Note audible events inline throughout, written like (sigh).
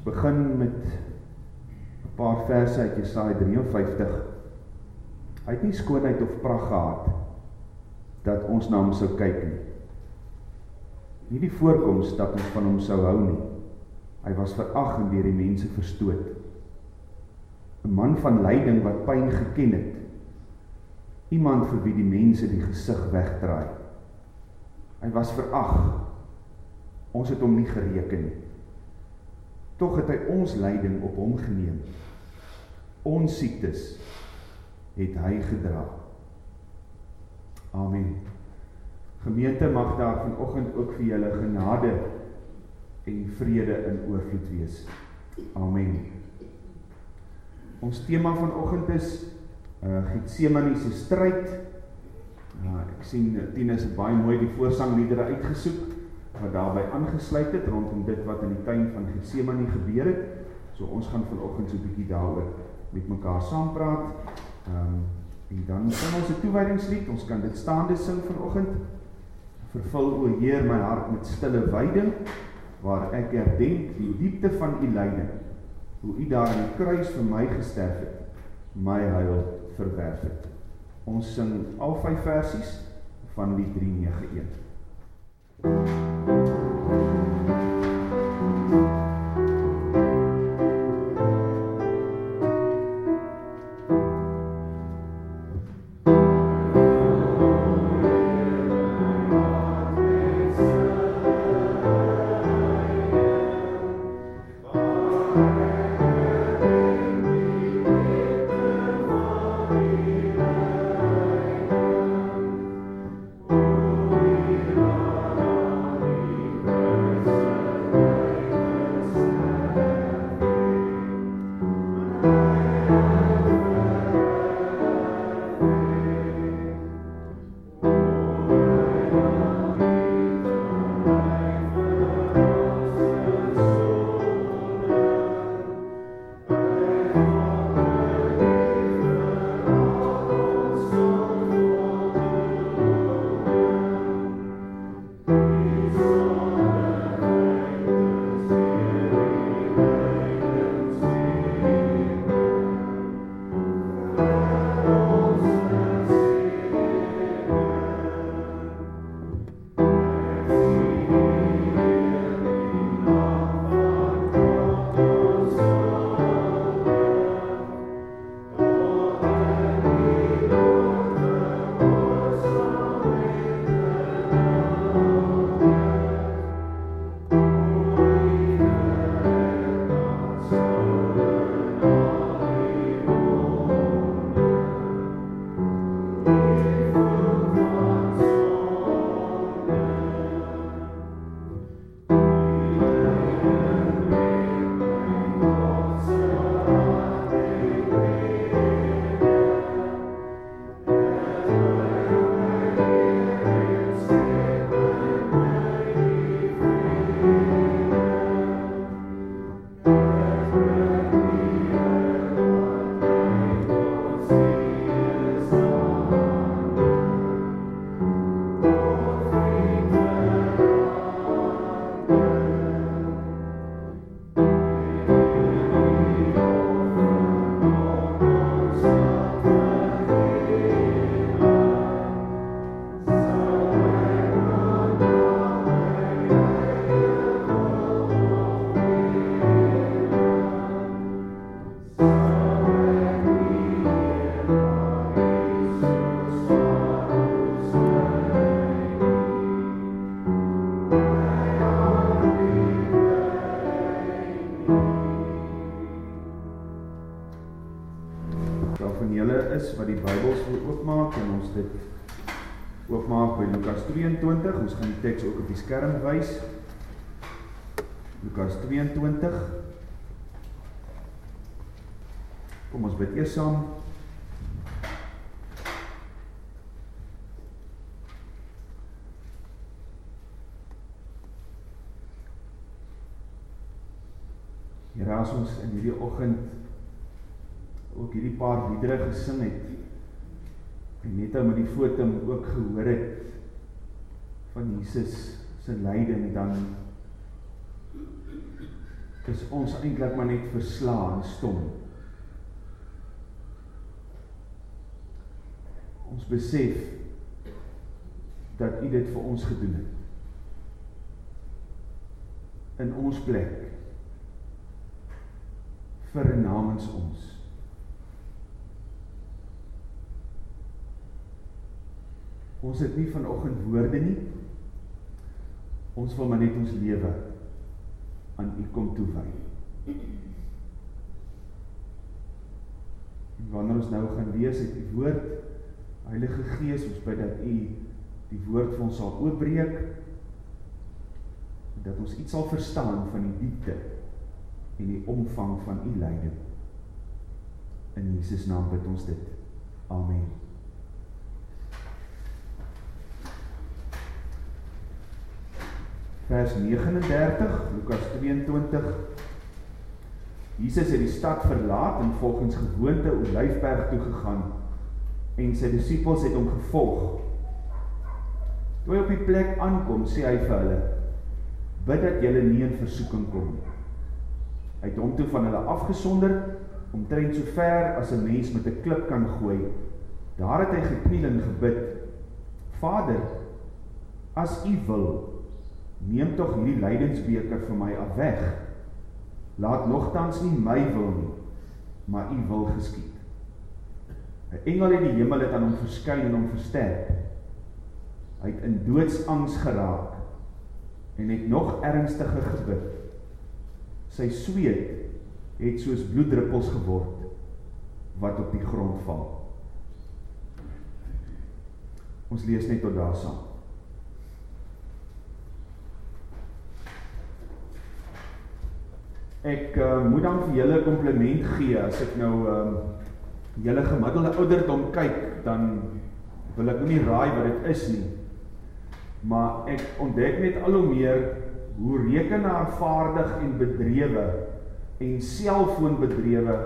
Ons begin met 'n paar verse uit Jesaja 53. Hy het nie skoonheid of pragt gehad dat ons na hom sou kyk nie. Nie die voorkoms dat ons van hom sou hou nie. Hy was verag en deur die mense verstoot. 'n Man van lyding wat pyn geken het. Iemand vir wie die mense die gesig wegdraai. Hy was verag. Ons het hom nie gereken nie. Tog het hy ons lyding op hom geneem. Ons siektes het hy gedra. Amen. Gemeente mag daar vanoggend ook vir julle genade en vrede in oorvloed wees. Amen. Ons tema vanoggend is uh Getsemane se stryd. Uh ek sien Tinus het baie mooi die voorsangliedere uitgesoek wat daarbij aangesluit het rondom dit wat in die tuin van Gethsemane gebeur het. So ons gaan vanochtend so'n bykie daar met mekaar saam praat. Um, en dan sing ons een toewijdingslied, ons kan dit staande sing vanochtend. Vervul o Heer my hart met stille weiding, waar ek herdenk die diepte van die leiding, hoe u daar in die kruis vir my gesterf het, my huil verwerf het. Ons sing al vijf versies van die 391. Teks ook op die skerm wys. Lukas 22. Kom ons bid eers saam. Here as ons in hierdie oggend ook hierdie paar liedere gesing het en net ou met die fotum ook gehoor het van Jesus se lyding dan is ons eintlik maar net verslaan en stom. Ons besef dat U dit vir ons gedoen het. In ons plek vir namens ons. Ons het nie vanoggend woorde nie. Ons wil maar net ons lewe aan U kom toewy. Wanneer ons nou gaan lees uit die woord, Heilige Gees, ons bid dat U die woord vir ons sal oopbreek dat ons iets sal verstaan van die diepte en die omvang van U lyding. In Jesus naam bid ons dit. Amen. Vers 39, Lukas 22. Jesus het die stad verlaat en volgens gewoonte Olyfberg toe gegaan en sy disippels het hom gevolg. Toe hy op die plek aankom, sê hy vir hulle: "Bid dat julle nie in versoeking kom nie." Hy het hom toe van hulle afgesonder omtrent so ver as 'n mens met 'n klip kan gooi. Daar het hy gekniel en gebid: "Vader, as U wil, neem tog hierdie lydensbeker vir my af weg. Laat nogtans nie my wil nie, maar u wil geskied. 'n Engel in die hemel het aan hom verskyn en hom versterk. Hy het in doodsangs geraak en het nog ernstiger gebid. Sy sweet het soos bloeddruppels geword wat op die grond val. Ons lees net tot daar saam. Ek uh, moet dan vir julle kompliment gee as ek nou uh, julle gemiddelde ouderdom kyk, dan wil ek nie raai wat dit is nie. Maar ek ontdek net al hoe meer hoe rekenaarvaardig en bedrewe en selfoonbedrewe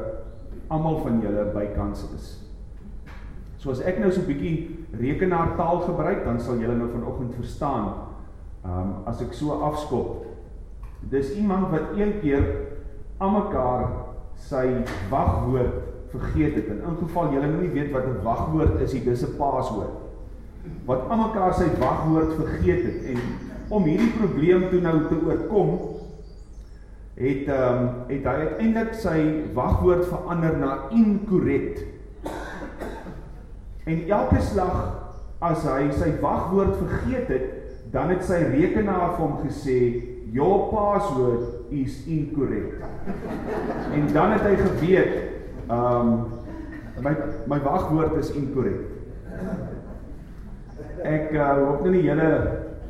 almal van julle bykans is. So as ek nou so 'n bietjie rekenaartaal gebruik, dan sal julle nou vanoggend verstaan. Ehm um, as ek so afskop Dis iemand wat een keer aan mekaar sy wagwoord vergeet het. In ingeval julle nou nie weet wat 'n wagwoord is nie, dis 'n paswoord. Wat aan mekaar sy wagwoord vergeet het en om hierdie probleem toe nou te oorkom, het ehm um, het hy uiteindelik sy wagwoord verander na incorrect. En elke slag as hy sy wagwoord vergeet het, dan het sy rekenaar vir hom gesê your password is incorrect. en dan het hy geweet, um, my, my wachtwoord is incorrect. Ek uh, hoop nou nie jylle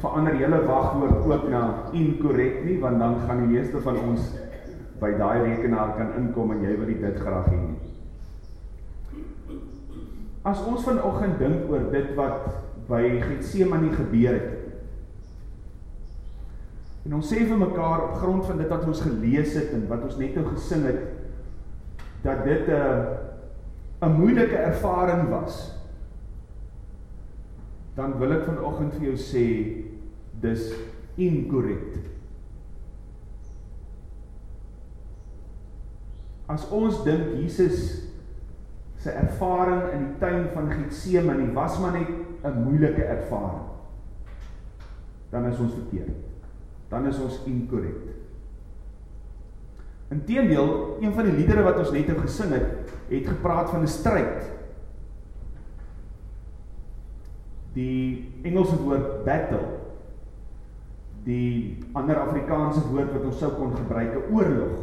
verander jylle wachtwoord ook na incorrect nie, want dan gaan die meeste van ons by die rekenaar kan inkom en jy wil dit graag heen. As ons vanochtend dink oor dit wat by Gethsemane gebeur het, En ons sê vir mekaar op grond van dit wat ons gelees het en wat ons net nou gesing het dat dit 'n uh, 'n moeilike ervaring was. Dan wil ek vanoggend vir jou sê dis inkorrek. As ons dink Jesus se ervaring in die tuin van Getsemane was maar net 'n moeilike ervaring, dan is ons verkeerd dan is ons incorrect. Inteendeel, een van die liedere wat ons net nou gesing het, het gepraat van 'n stryd. Die Engelse woord battle, die ander Afrikaanse woord wat ons sou kon gebruik, 'n oorlog.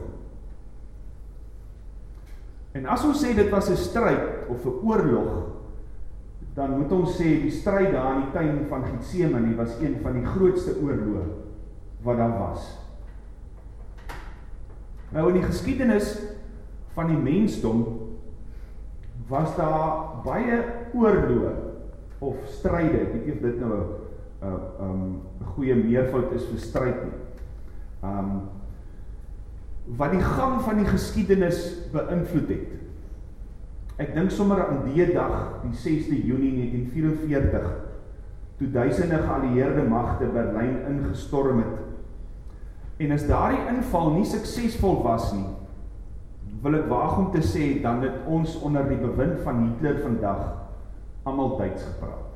En as ons sê dit was 'n stryd of 'n oorlog, dan moet ons sê die stryd daar in die tuin van Getsemane was een van die grootste oorloë wat daar was. Nou in die geskiedenis van die mensdom was daar baie oorloë of stryde. Ek weet nie of dit nou 'n 'n um, goeie meervoud is vir stryd nie. Um wat die gang van die geskiedenis beïnvloed het. Ek dink sommer aan die dag, die 6de Junie 1944, toe duisende geallieerde magte Berlyn ingestorm het En as daardie inval nie suksesvol was nie, wil ek waag om te sê dan het ons onder die bewind van Hitler vandag almal Duits gepraat.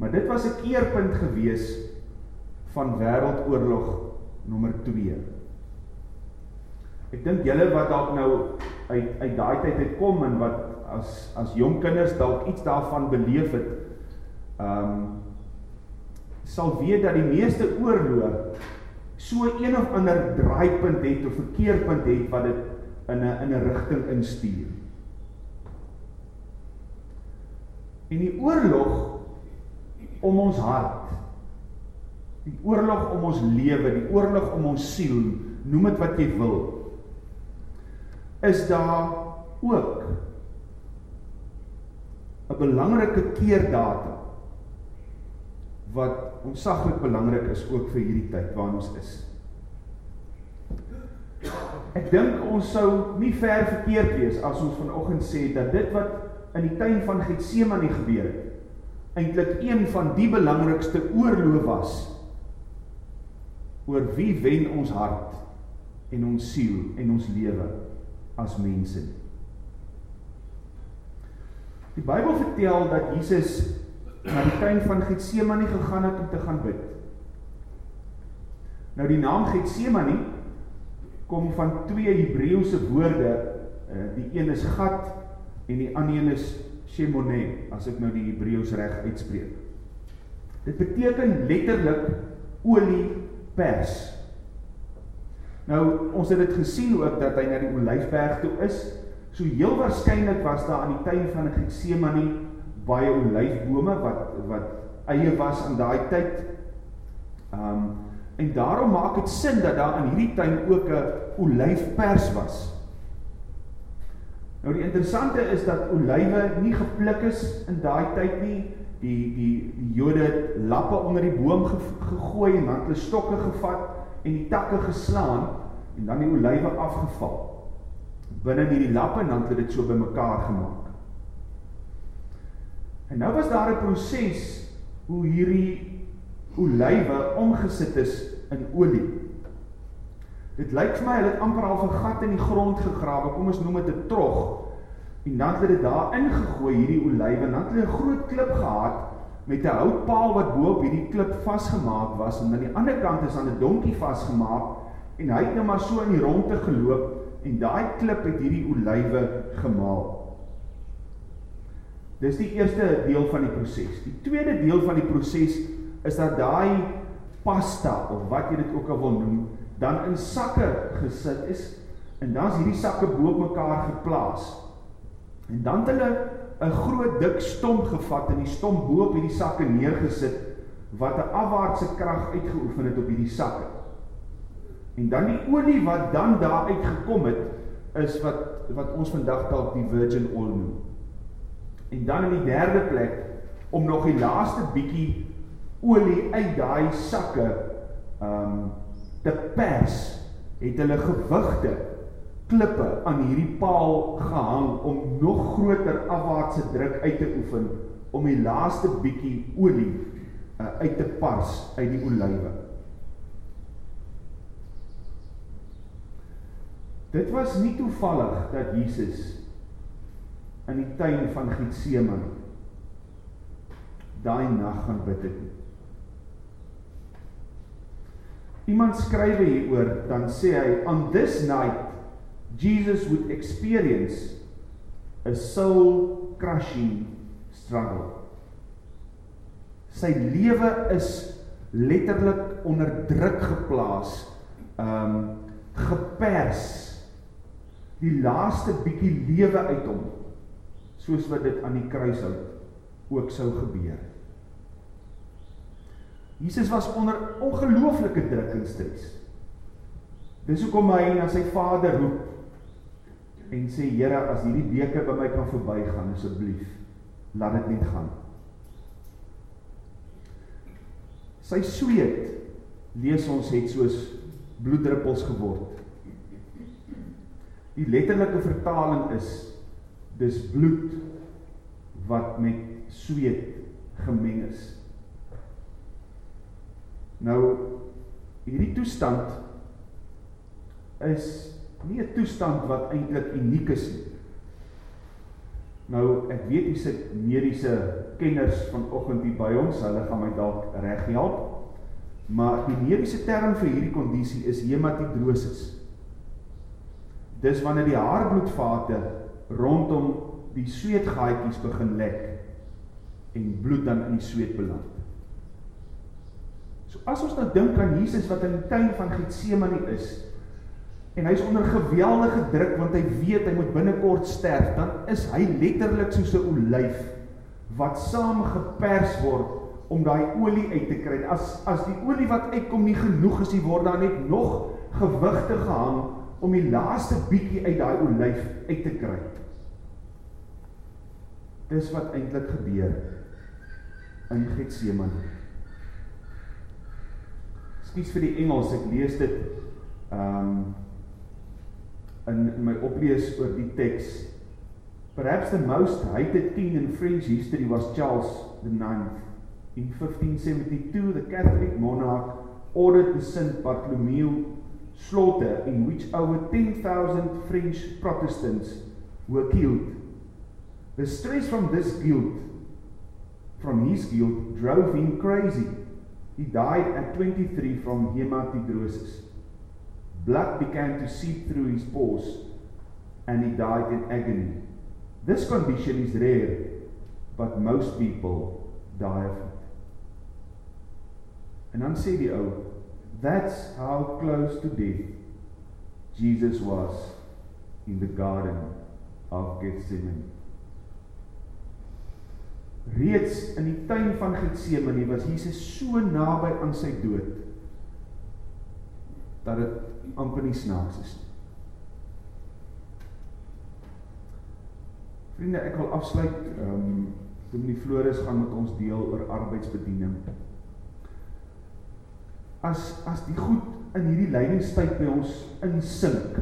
Maar dit was 'n keerpunt gewees van wêreldoorlog nommer 2. Ek dink julle wat dalk nou uit uit daai tyd uit kom en wat as as jong kinders dalk iets daarvan beleef het, ehm um, sal weet dat die meeste oorloë so een of ander draaipunt het of verkeerpunt het wat dit in 'n in 'n rigting instuur. En die oorlog om ons hart, die oorlog om ons lewe, die oorlog om ons siel, noem dit wat jy wil, is daar ook 'n belangrike keerdatum wat ontsaglik belangrik is ook vir hierdie tyd waarin ons is. Ek dink ons sou nie ver verkeerd wees as ons vanoggend sê dat dit wat in die tuin van Getsemane gebeur het, eintlik een van die belangrikste oorloë was oor wie wen ons hart en ons siel en ons lewe as mense. Die Bybel vertel dat Jesus na die tuin van Getsemane gegaan het om te gaan bid. Nou die naam Getsemane kom van twee Hebreëse woorde. Uh, die een is gat en die ander is shemone, as ek nou die Hebreëus reg uitspreek. Dit beteken letterlik olie pers. Nou, ons het dit gesien ook dat hy na die Olyfberg toe is. So heel waarskynlik was daar aan die tuin van Getsemane baie olyfbome wat wat eie was in daai tyd. Um en daarom maak dit sin dat daar in hierdie tuin ook 'n olyfpers was. Nou die interessante is dat olywe nie gepluk is in daai tyd nie. Die die die Jode het lappe onder die boom ge, gegooi en dan hulle stokke gevat en die takke geslaan en dan die olywe afgeval. Binne hierdie lappe en dan het dit so bymekaar gemaak. En nou was daar 'n proses hoe hierdie olywe omgesit is in olie. Dit lyk vir my hulle het amper al 'n gat in die grond gegrawe, kom ons noem dit 'n trog. En dan het hulle dit daar ingegooi hierdie olywe en dan het hulle 'n groot klip gehad met 'n houtpaal wat bo op hierdie klip vasgemaak was en aan die ander kant is aan 'n donkie vasgemaak en hy het nou maar so in die rondte geloop en daai klip het hierdie olywe gemaal. Dis die eerste deel van die proses. Die tweede deel van die proses is dat daai pasta of wat jy dit ook al wil noem, dan in sakke gesit is en dan is hierdie sakke bo mekaar geplaas. En dan het hulle 'n groot dik stomp gevat en die stomp bo op hierdie sakke neergesit wat 'n afwaartse krag uitgeoefen het op hierdie sakke. En dan die olie wat dan daar uitgekom het is wat wat ons vandag dalk die virgin oil noem. En dan in die derde plek om nog die laaste bietjie olie uit daai sakke um te pers, het hulle gewigte klippe aan hierdie paal gehang om nog groter afwaartse druk uit te oefen om die laaste bietjie olie uh, uit te pars uit die olywe. Dit was nie toevallig dat Jesus in die tuin van Getsemane daai nag gaan bid het. Iemand skryf hieroor dan sê hy on this night Jesus would experience a soul crushing struggle. Sy lewe is letterlik onder druk geplaas, um gepers. Die laaste bietjie lewe uit hom soos wat dit aan die kruishout ook sou gebeur. Jesus was onder ongelooflike druk en stres. Dis hoekom hy na sy Vader roep en sê Here, as hierdie beker by my kan verbygaan asseblief, laat dit net gaan. Sy sweet lees ons het soos bloeddruppels geword. Die letterlike vertaling is dis bloed wat met sweet gemeng is. Nou hierdie toestand is nie 'n toestand wat eintlik uniek is nie. Nou, ek weet jy sit mediese kenners vanoggend hier by ons, hulle gaan my dalk reg help. Maar die mediese term vir hierdie kondisie is hematidrosis. Dis wanneer die haarbloedvate rondom die sweetgaatjies begin lek en bloed dan in die sweet beland. So as ons nou dink aan Jesus wat in die tuin van Getsemane is en hy's onder geweldige druk want hy weet hy moet binnekort sterf, dan is hy letterlik soos 'n olyf wat saamgepers word om daai olie uit te kry. As as die olie wat uitkom nie genoeg is nie, word daar net nog gewigte gehang om die laaste bietjie uit daai olyf uit te kry. Dis wat eintlik gebeur in Getsemane. Skus vir die Engels, ek lees dit um in, in my oplees oor die teks. Perhaps the most hated king in French history was Charles Ninth. In 1572, the Catholic monarch ordered the Saint Bartholomew slaughter in which over 10,000 French Protestants were killed. The stress from this guilt, from his guilt, drove him crazy. He died at 23 from hematidrosis. Blood began to seep through his pores and he died in agony. This condition is rare, but most people die of it. En dan sê die ou, that's how close to death Jesus was in the garden of Gethsemane. Reeds in die tuin van Getsemane was Jesus so naby aan sy dood dat dit amper nie snaaks is nie. Vriende, ek wil afsluit, ehm um, Dominee Floris gaan met ons deel oor arbeidsbediening. As as die goed in hierdie lydingstyd by ons insink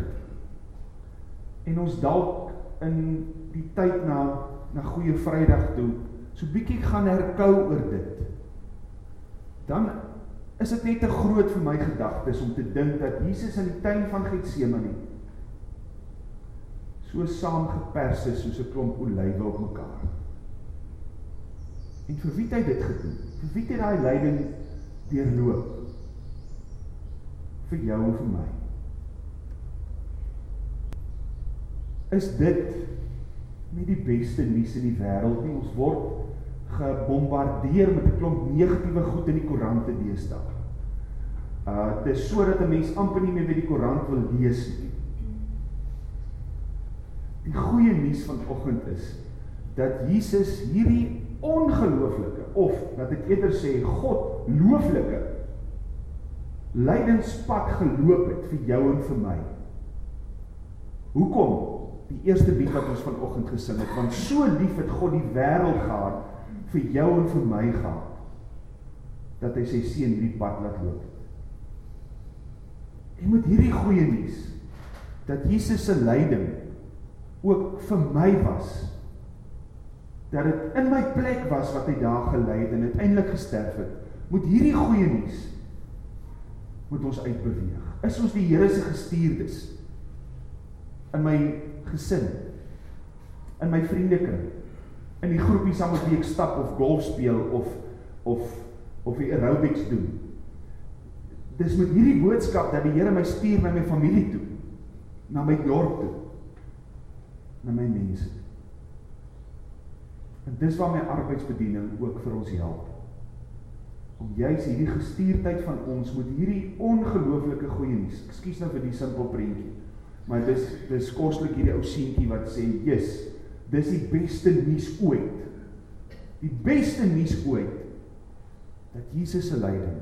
en ons dalk in die tyd na na goeie Vrydag toe so bietjie gaan herkou oor dit. Dan is dit net te groot vir my gedagtes om te dink dat Jesus in die tuin van Getsemane so saamgepers is soos 'n klomp olywe op mekaar. En vir wie het hy dit gedoen? Vir wie het hy daai lyding deurloop? Vir jou en vir my. Is dit nie die beste nuus in die wêreld nie. Ons word gebombardeer met 'n klomp negatiewe goed in die koerante deesdae. Uh dit is sodat 'n mens amper nie meer by die koerant wil lees nie. Die goeie nuus vanoggend is dat Jesus hierdie ongelooflike of dat ek eerder sê God looflike lydingspad geloop het vir jou en vir my. Hoekom? die eerste lied wat ons vanoggend gesing het, want so lief het God die wêreld gehad vir jou en vir my gehad dat hy sy seun hierdie pad laat loop. Jy moet hierdie goeie nuus dat Jesus se lyding ook vir my was dat dit in my plek was wat hy daar gelei het en uiteindelik gesterf het. Moet hierdie goeie nuus moet ons uitbeweeg. Is ons die Here se gestuurdes in my gesin, in my vriendekring, in die groepie saam met wie ek stap of golf speel of of of die aerobics doen. Dis met hierdie boodskap dat die Here my stuur na my familie toe, na my dorp toe, na my mense. En dis waar my arbeidsbediening ook vir ons help. Om juis hierdie gestuurdheid van ons met hierdie ongelooflike goeie nuus. Ekskuus nou vir die simpel prentjie. Maar dis dis koslik hierdie ou seentjie wat sê, "Jesus, dis die beste nuus ooit." Die beste nuus ooit dat Jesus se lyding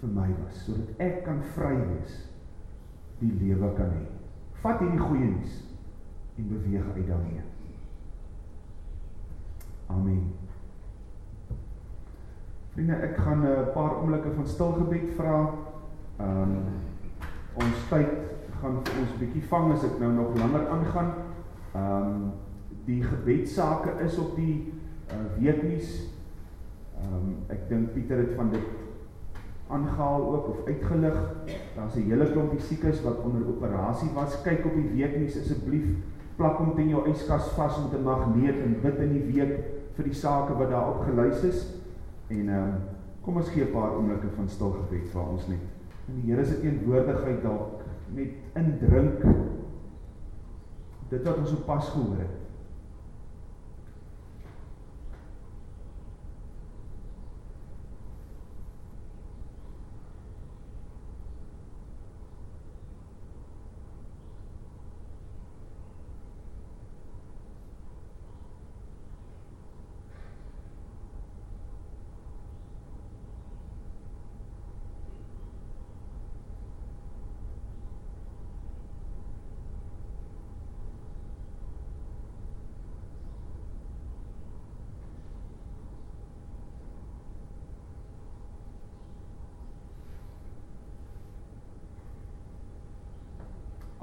vir my was sodat ek kan vry wees, die lewe kan hê. Vat hierdie goeie nuus en beweeg uit daarmee. Amen. Vriende, ek gaan 'n paar oomblikke van stil gebed vra. Ehm um, ons tyd gaan vir ons bietjie vang as ek nou nog langer aangaan. Ehm um, die gebedsake is op die uh, weeklies. Ehm um, ek dink Pieter het van dit aangehaal ook of uitgelig. Daar's 'n hele klompie siekes wat onder operasie was. Kyk op die weeknuus asseblief. Plak hom teen jou yskas vas met 'n magneet en bid in die week vir die sake wat daarop gelys is. En ehm um, kom ons gee 'n paar oomblikke van stil gebed vir ons net. In die Here se teenwoordigheid dalk net indrink dit wat ons op pas gehoor het.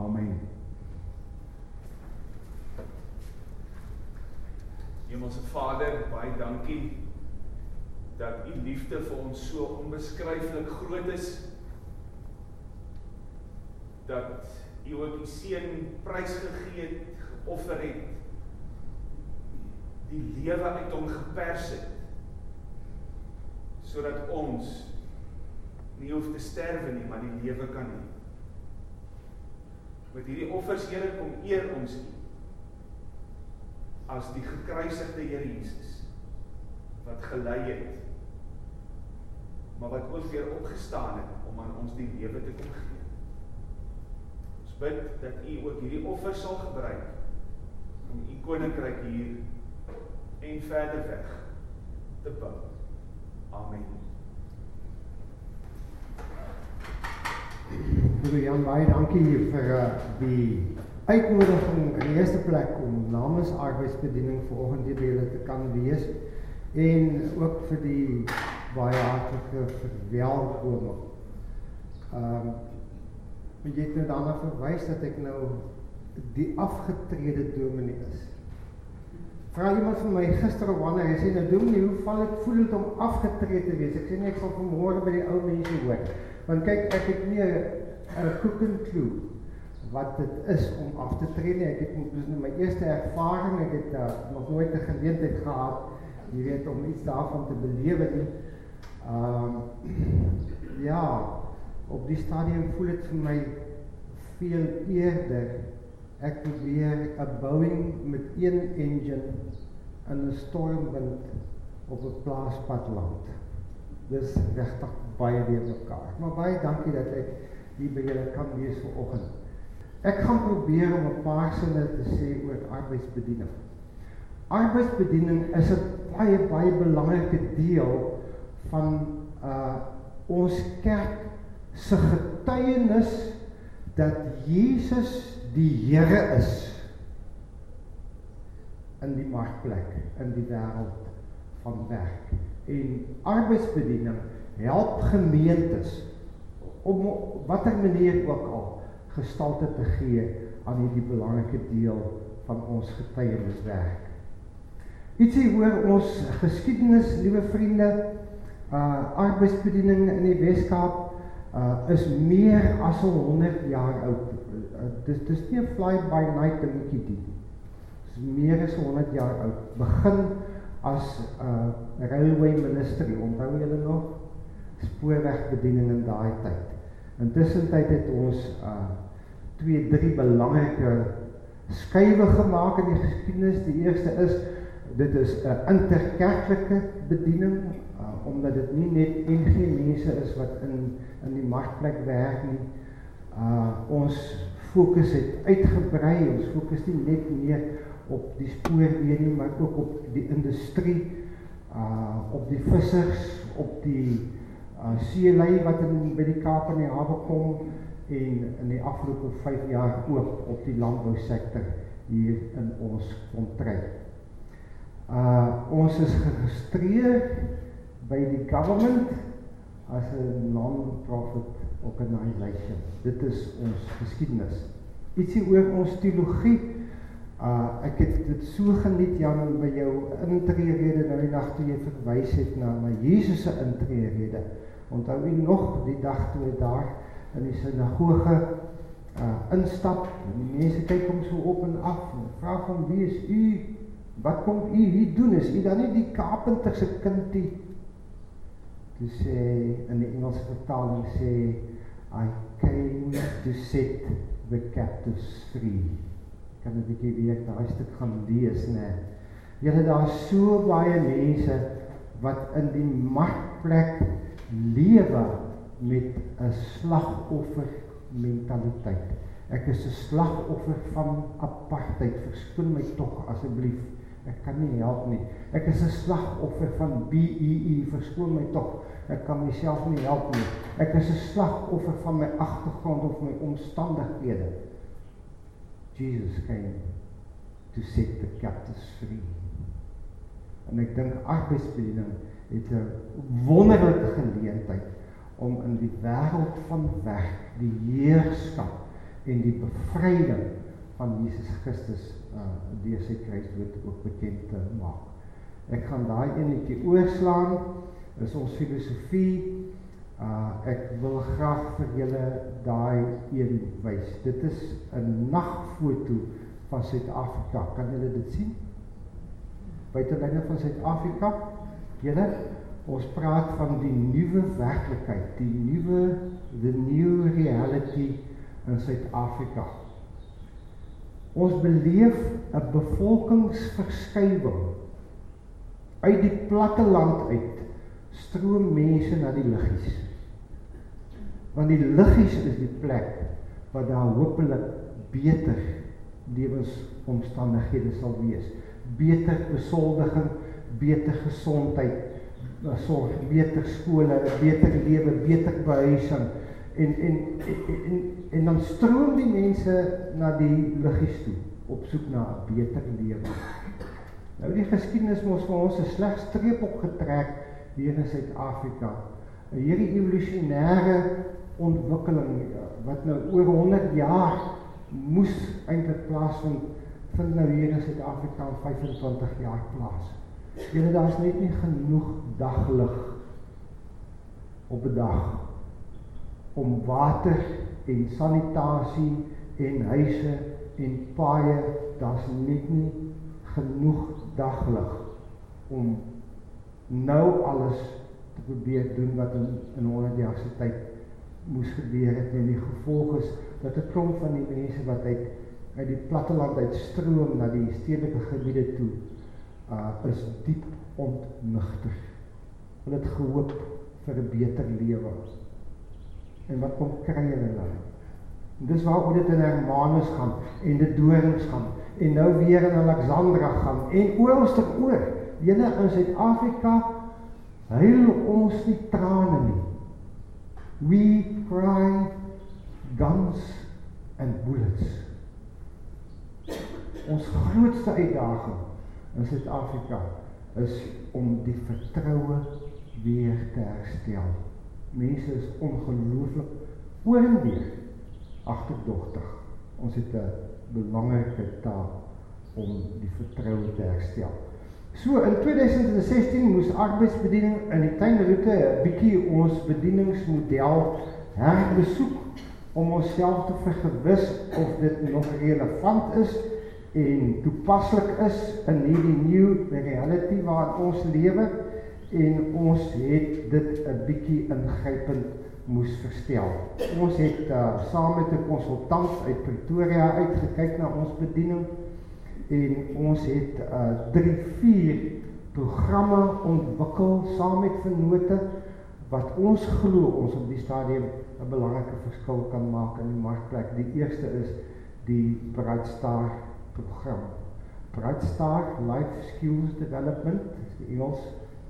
Amen. Hemelse Vader, baie dankie dat u liefde vir ons so onbeskryflik groot is. Dat u ook u seun prysgegee het, geoffer het. Die lewe uit hom gepers het sodat ons nie hoef te sterwe nie, maar die lewe kan hê. Met hierdie offers, Here, kom eer ons U as die gekruisigde Here Jesus wat gelei het maar wat ook weer opgestaan het om aan ons die lewe te kom gee. Ons bid dat U ook hierdie offer sal gebruik om U koninkryk hier en verder weg te bou. Amen. Broer Jan, baie dankie vir uh, die uitnodiging in die eerste plek om namens arbeidsbediening vanoggend hier by julle te kan wees en ook vir die baie hartlike verwelkoming. Ehm um, jy het nou daarna verwys dat ek nou die afgetrede dominee is. Vra iemand van my gister wanneer hy sê nou dominee, hoe val dit voel dit om afgetrede te wees? Ek sê nee, ek sal vanmôre by die ou mense hoor. Want kyk, ek het nie 'n cooking clue wat dit is om af te tree nie. Ek het dis nou my eerste ervaring, ek het uh, nog nooit 'n geleentheid gehad jy weet om iets daarvan te belewe nie. Ehm um, (clears throat) ja, op die stadium voel dit vir my veel eerder ek probeer 'n Boeing met een engine in 'n stormwind op 'n plaaspad land. Dis regtig baie weer mekaar. Maar baie dankie dat ek hier by julle kan wees vanoggend. Ek gaan probeer om 'n paar sinne te sê oor arbeidsbediening. Arbeidsbediening is 'n baie baie belangrike deel van uh ons kerk se getuienis dat Jesus die Here is in die markplek in die wêreld van werk. En arbeidsbediening help gemeentes om watter manier ook al gestalte te gee aan hierdie belangrike deel van ons getuieniswerk. Ietsie hoor ons geskiedenis, liewe vriende, uh arbeidsbediening in die Weskaap uh is meer as 100 jaar oud. Uh, dis dis nie 'n fly by night dingetjie nie. Dis meer as 100 jaar oud. Begin as 'n uh, railway ministry, onthou julle nog? Spoorwegbediening in daai tyd. Intussen tyd het ons uh twee drie belangrike skuwe gemaak in die geskiedenis. Die eerste is dit is 'n uh, interkerklike bediening uh, omdat dit nie net NG mense is wat in in die markplek werk nie. Uh ons fokus het uitgebrei. Ons fokus nie net meer op die spoorweë nie, maar ook op die industrie, uh op die vissers, op die uh seelei wat in by die Kaap en die hawe kom en in die afgelope 5 jaar ook op die landbousektor hier in ons kontryk. Uh ons is geregistreer by die government as 'n non-profit organisation. Dit is ons geskiedenis. Ietsie oor ons teologie. Uh ek het dit so geniet Jan by jou intreerede nou die nag toe jy verwys het na na Jesus se intreerede Onthou u nog die dag toe hy daar in die sinagoge uh instap en die mense kyk hom so op en af en vra hom wie is u? Wat kom u hier doen? Is u dan nie die kapenter se kindie? Toe sê in die Engelse vertaling sê I came to set the captives free. Kan 'n bietjie weer daai stuk gaan lees, né? Julle daar so baie mense wat in die markplek lewe met 'n slagoffer mentaliteit. Ek is 'n slagoffer van apartheid. Verskoon my tog asseblief. Ek kan nie help nie. Ek is 'n slagoffer van BEE. E. Verskoon my tog. Ek kan myself nie help nie. Ek is 'n slagoffer van my agtergrond of my omstandighede. Jesus came to set the captives free. En ek dink arbeidsbediening het 'n wonderlike geleentheid om in die wêreld van werk die heerskap en die bevryding van Jesus Christus uh deur sy kruisdood ook bekend te maak. Ek gaan daai enetjie oorslaan. Is ons filosofie. Uh ek wil graag vir julle daai een wys. Dit is 'n nagfoto van Suid-Afrika. Kan julle dit sien? Buitelyne van Suid-Afrika. Julle Ons praat van die nuwe werklikheid, die nuwe the new reality in Suid-Afrika. Ons beleef 'n bevolkingsverskywing. Uit die platte land uit stroom mense na die liggies. Want die liggies is die plek waar daar hopelik beter lewensomstandighede sal wees. Beter besoldiging, beter gesondheid, sorg, beter skole, beter lewe, beter behuising en en en en, en dan stroom die mense na die liggies toe op soek na 'n beter lewe. Nou die geskiedenis mos vir ons 'n sleg streep opgetrek hier in Suid-Afrika. Hierdie evolusionêre ontwikkeling wat nou oor 100 jaar moes eintlik plaasvind, vind nou hier in Suid-Afrika 25 jaar plaas. Julle daar's net nie genoeg daglig op 'n dag om water en sanitasie en huise en paaie, daar's net nie genoeg daglig om nou alles te probeer doen wat in in 100 jaar se tyd moes gebeur het. En die gevolg is dat 'n klomp van die mense wat uit uit die platteland uitstroom na die stedelike gebiede toe uh, is diep ontnugter. Hulle het gehoop vir 'n beter lewe. En wat kom kry hulle? En dis waar dit in Hermanus gaan en dit Dorings gaan en nou weer in Alexandra gaan en oorste oor. Julle in Suid-Afrika huil ons nie trane nie. We cry guns and bullets. Ons grootste uitdaging in Suid-Afrika is om die vertroue weer te herstel. Mense is ongelooflik oorweeg agterdogtig. Ons het 'n belangrike taak om die vertroue te herstel. So in 2016 moes arbeidsbediening in die tuinroete 'n bietjie ons bedieningsmodel herbesoek om onsself te vergewis of dit nog relevant is en toepaslik is in hierdie nuwe reality waarin ons lewe en ons het dit 'n bietjie ingrypend moes verstel. Ons het uh, saam met 'n konsultant uit Pretoria uitgekyk na ons bediening en ons het 3 uh, 4 programme ontwikkel saam met vennote wat ons glo ons op die stadium 'n belangrike verskil kan maak in die markplek. Die eerste is die Bright Star program. Bright Star Life Skills Development, Engels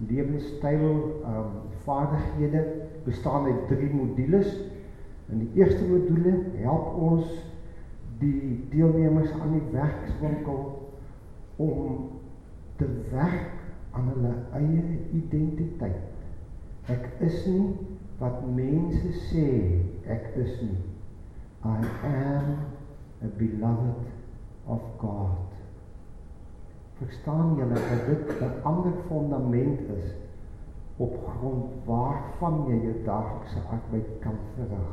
lewenstyl um vaardighede bestaan uit drie modules. In die eerste module help ons die deelnemers aan die werkswinkel om te werk aan hulle eie identiteit. Ek is nie wat mense sê ek is nie. I am a beloved of God. Verstaan julle dat dit 'n ander fondament is op grond waarvan jy jou daaglikse arbeid kan verrig.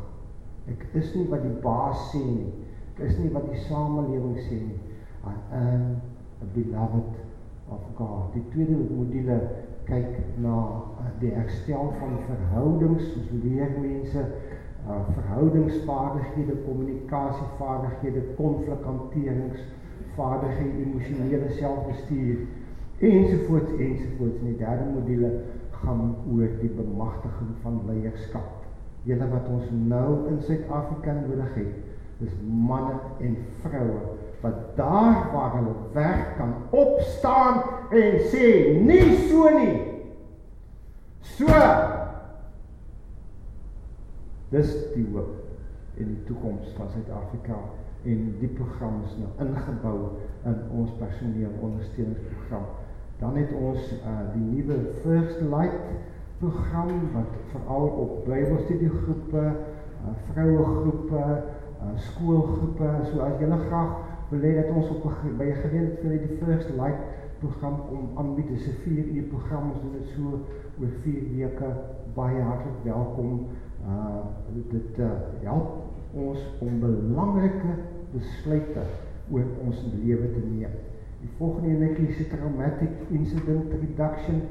Ek is nie wat die baas sê nie. Ek is nie wat die samelewing sê nie. I am a beloved of God. Die tweede module kyk na uh, die herstel van verhoudings, soos leer mense uh, verhoudingsvaardighede, kommunikasievaardighede, konflikhanteringsvaardighede, emosionele selfbestuur ensovoorts ensovoorts. In die derde module gaan oor die bemagtiging van leierskap. Julle wat ons nou in Suid-Afrika nodig het, dis manne en vroue wat daar waar hulle werk kan opstaan en sê nie so nie. So. Dis die hoop in die toekoms van Suid-Afrika en die program is nou ingebou in ons personeel ondersteuningsprogram. Dan het ons uh, die nuwe First Light program wat veral op Bybelstudiegroepe, uh, vrouegroepe, uh, skoolgroepe, so as julle graag wil dat ons op by 'n geleentheid vir die First Light program om aanbied, dis 'n 4 uur program, ons doen dit so oor 4 weke. Baie hartlik welkom. Uh dit uh, help ons om belangrike besluite oor ons lewe te neem. Die volgende enetjie is traumatic incident reduction.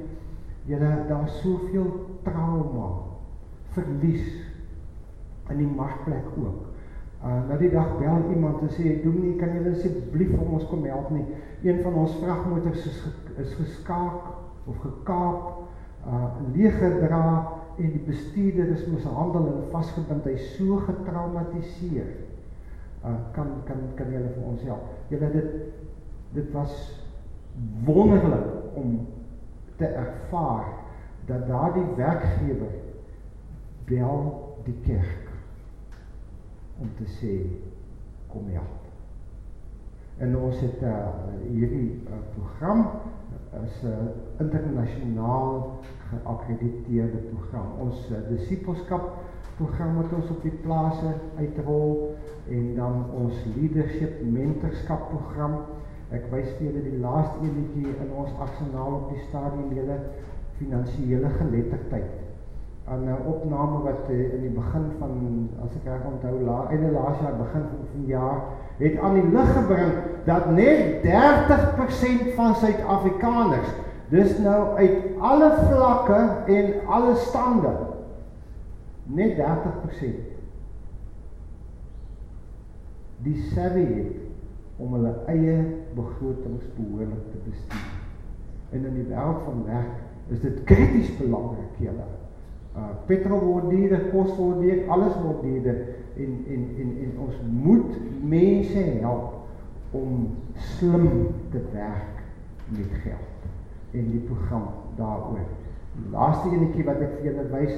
Julle daar soveel trauma, verlies in die markplek ook. Uh nou die dag bel iemand en sê Dominee, kan julle asseblief vir ons kom help nie? Een van ons vragmotors is is geskaak of gekaap, uh leeggedra en die bestuurder is mishandel en vasgebind. Hy's so getraumatiseer. Uh kan kan kan julle vir ons help? Julle dit dit was wonderlik om te ervaar dat daardie werkgewer bel die kerk om te sê kom help. En ons het uh, hierdie uh, program is 'n uh, internasionaal geakkrediteerde program. Ons uh, disipelskap program wat ons op die plase uitrol en dan ons leadership mentorskap program Ek wys vir julle die laaste enetjie in ons arsenaal op die stadium julle finansiële geletterdheid. 'n opname wat uh, in die begin van as ek reg onthou, la, einde laas jaar begin van die jaar het aan die lig gebring dat net 30% van Suid-Afrikaners dis nou uit alle vlakke en alle stande net 30% die savvy het om hulle eie begrotings behoorlik te bestuur. En in die wêreld van werk is dit krities belangrik julle. Uh petrol word duurder, kos word duurder, alles word duurder en en en en ons moet mense help om slim te werk met geld. En die program daaroor. Die laaste enetjie wat ek vir julle wys,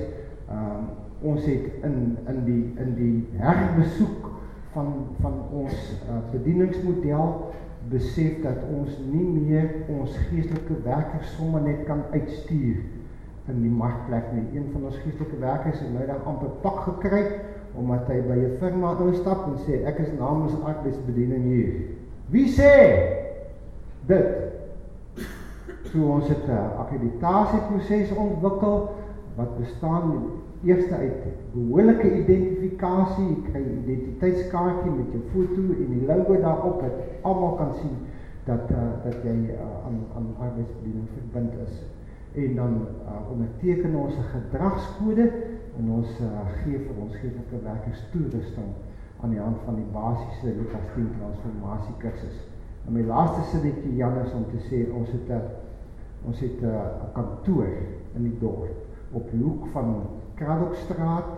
um ons het in in die in die herbesoek van van ons uh, bedieningsmodel besef dat ons nie meer ons geestelike werkers sommer net kan uitstuur in die markplek nie. Een van ons geestelike werkers het nou dan amper pak gekry omdat hy by 'n firma instap en sê ek is namens arbeidsbediening hier. Wie sê dit? So ons het 'n akkreditasieproses ontwikkel wat bestaan eerste uit behoorlike identifikasie, jy kry 'n identiteitskaartjie met jou foto en die logo daarop dat almal kan sien dat uh, dat jy uh, aan aan arbeidsbediening verbind is. En dan uh, onderteken ons 'n gedragskode en ons uh, gee vir ons geestelike werkers toerusting aan die hand van die basiese Lukas 10 transformasie kursus. En my laaste sinnetjie Jan is om te sê ons het 'n ons het 'n kantoor in die dorp op die hoek van Kraddockstraat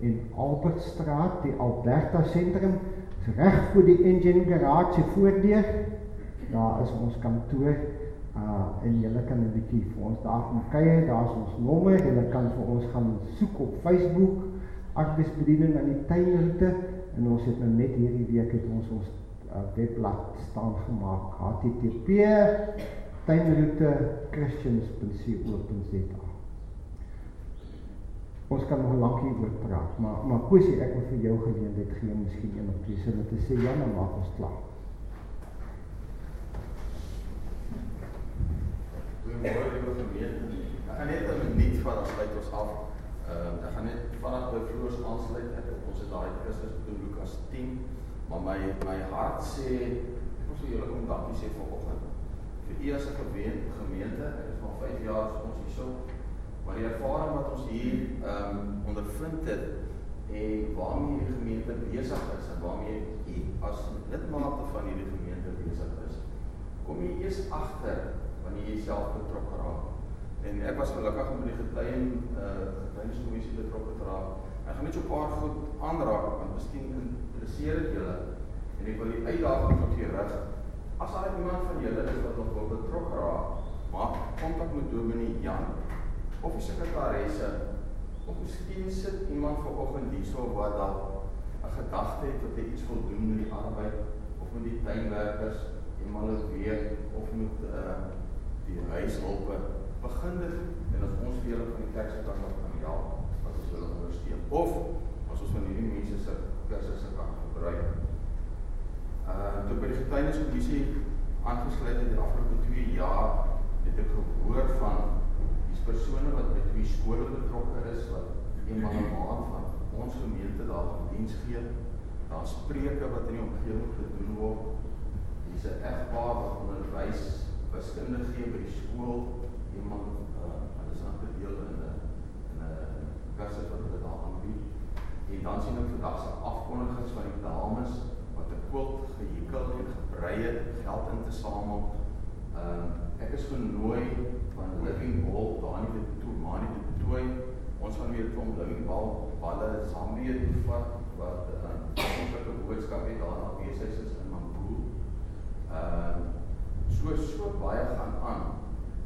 en Albertstraat, die Alberta sentrum, reg voor die engine garage voordeur. Daar is ons kantoor uh en julle kan 'n bietjie vir ons daar gaan kyk. Daar's ons nommer. Julle kan vir ons gaan soek op Facebook arbeidsbediening aan die tuinroete en ons het nou net hierdie week het ons ons uh, webblad staan gemaak http tuinroete christians.co.za Ons kan nog lank hieroor praat, maar maar Kosie, ek wil vir jou geleentheid gee miskien een of twee sinne te sê, Jan, dan maak ons klaar. Goeiemôre, julle gemeente. Ek gaan net 'n minuut vat, dan sluit ons af. Ehm uh, ek gaan net vanaand by Floors aansluit. Ek ons het daai kursus doen Lukas 10, maar my my hart sê ek wil vir julle kom dankie sê vanoggend vir u as 'n gemeente. Ek is al 5 jaar as ons hierso. Maar die ervaring wat ons hier ehm um, ondervind het en waarmee die gemeente besig is en waarmee u as lidmate van hierdie gemeente besig is, kom jy eers agter wanneer jy self betrokke raak. En ek was gelukkig om by die getuien uh getuieniskommissie betrokke te raak. Ek gaan net so 'n paar goed aanraak want miskien interesseer dit julle en ek wil die uitdaging van julle rig. As daar iemand van julle is wat nog wil betrokke raak, maak kontak met Dominee Jan of die sekretaresse of miskien sit iemand vanoggend hierso wat dalk 'n gedagte het dat hy iets wil doen met die arbeid of met die tuinwerkers, eenmal weer of met uh die huishulpe begin dit en as ons vir julle van die teks kan nog kan help wat ons hulle ondersteun of as ons van hierdie mense se kursusse kan gebruik. Uh toe by die getuieniskommissie aangesluit het in die afgelope 2 jaar het ek gehoor van die persone wat by twee skole betrokke is wat eenmal 'n maand van ons gemeente daar in diens gee. Daar's preke wat in die omgewing gedoen word. Hier's 'n egpaar wat onderwys wiskunde gee by die skool, iemand uh hulle is aan gedeel in 'n in 'n kursus wat hulle daar aanbied. En dan sien ek vandag se afkondigings van die dames quilt gehekel en gebrei het geld in te samel. Uh ek is genooi van Living Hall daar nie dit toe maar nie dit toe ons gaan weer kom Living Hall balle Zambië toe vat wat 'n uh, ongelukkige boodskap het daarna besig is in Mambo. Uh So so baie gaan aan.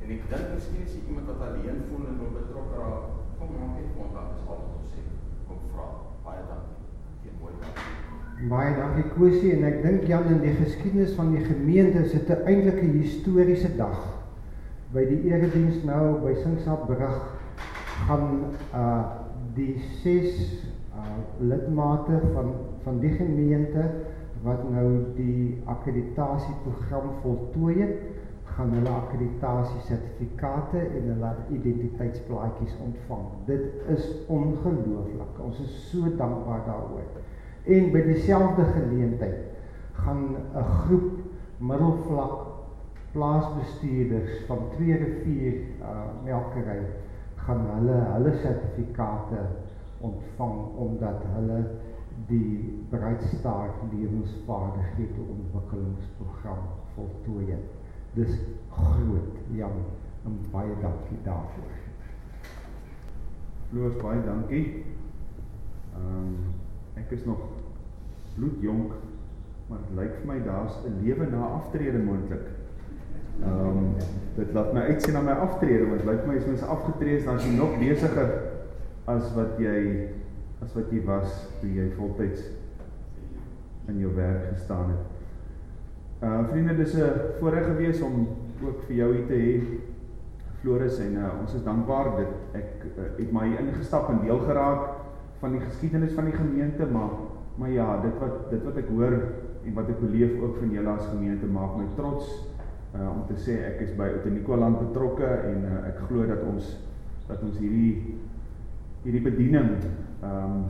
En ek dink miskien is iemand wat alleen voel en wil betrokke raak, kom maak net kontak as al wat ons sê. Kom vra. Baie dankie. Geen mooi dag. Baie dankie Kosie en ek dink Jan in die geskiedenis van die gemeente is dit 'n historiese dag. By die erediens nou by Singsapbrug gaan uh die ses uh lidmate van van die gemeente wat nou die akkreditasieprogram voltooi het, gaan hulle akkreditasiesertifikate en hulle identiteitsplaatjies ontvang. Dit is ongelooflik. Ons is so dankbaar daaroor. En by dieselfde geleentheid gaan 'n groep middelvlak plaasbestuurders van twee rivier uh melkery gaan hulle hulle sertifikate ontvang omdat hulle die Breitstaat lewensvaardighede ontwikkelingsprogram voltooi het. Dis groot, Jan, en baie dankie daarvoor. Floors, baie dankie. Um, ek is nog bloedjonk, maar het lyk vir my daar is een leven na aftrede moendlik. Um, dit laat my uitsien na my aftrede, want het lyk my as mens afgetrede is, dan is jy nog beziger as wat jy as wat jy was toe jy voltyds in jou werk gestaan het. Uh vriende, dis 'n voorreg gewees om ook vir jou hier te hê. Floris en uh, ons is dankbaar dat ek uh, het my ingestap en deel geraak van die geskiedenis van die gemeente, maar maar ja, dit wat dit wat ek hoor en wat ek beleef ook van julle as gemeente maak my trots uh om te sê ek is by Oudtshoorn betrokke en uh, ek glo dat ons dat ons hierdie hierdie bediening ehm um,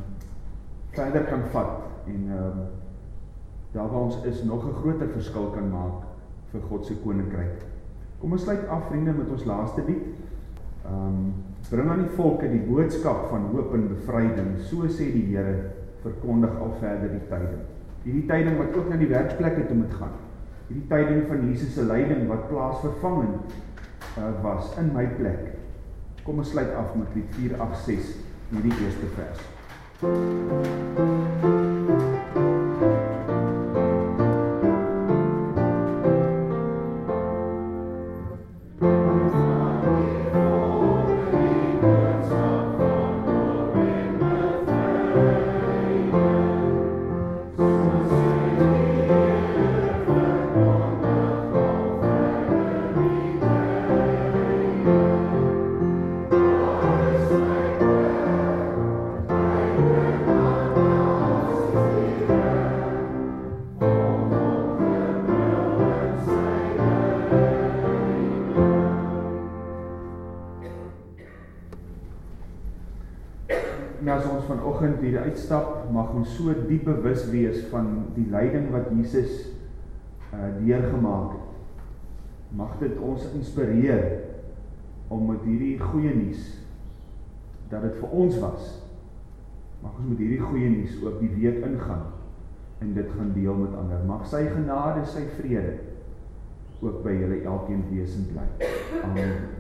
verder kan vat en ehm um, daar waar ons is nog 'n groter verskil kan maak vir God se koninkryk. Kom ons sluit af vriende met ons laaste lied. Ehm um, bring aan die volke die boodskap van hoop en bevryding, so sê die Here, verkondig al verder die tyding. Hierdie tyding wat ook na die werksplekke toe moet gaan. Hierdie tyding van Jesus se lyding wat plaasvervangend uh, was in my plek. Kom ons sluit af met lied 486 hierdie eerste vers. Thank you. Uitstap, mag ons so diep bewus wees van die lyding wat Jesus uh deurgemaak het. Mag dit ons inspireer om met hierdie goeie nuus dat dit vir ons was. Mag ons met hierdie goeie nuus ook die week ingaan en dit gaan deel met ander. Mag sy genade, sy vrede ook by julle elkeen wees en bly. Amen.